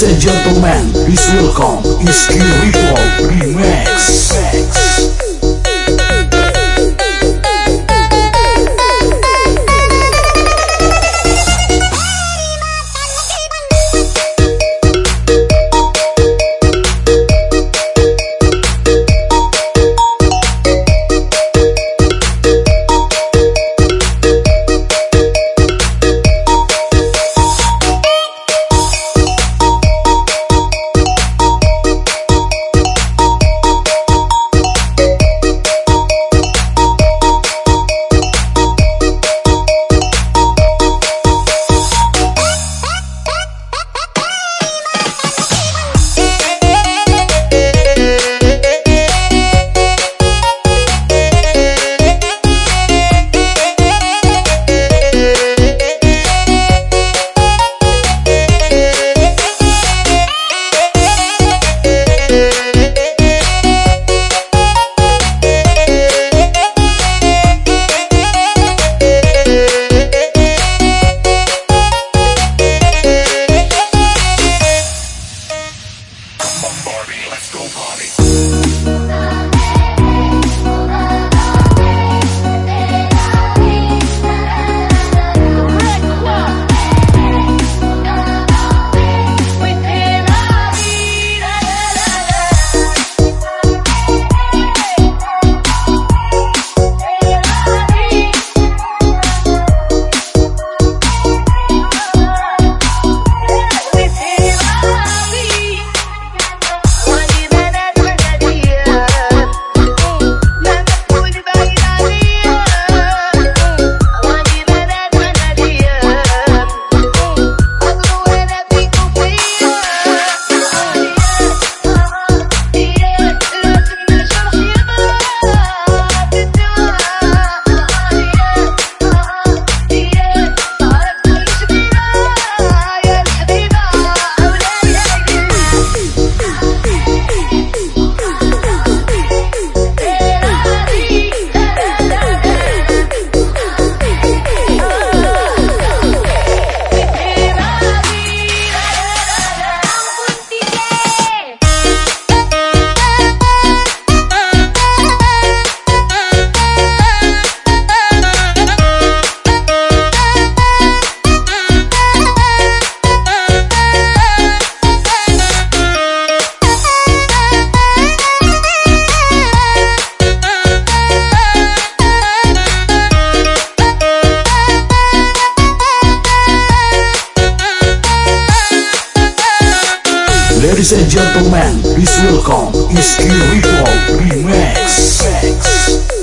Ladies and gentlemen, please welcome Iski Ripple Remix. Ladies and gentlemen, please welcome Iski Ripple Remix.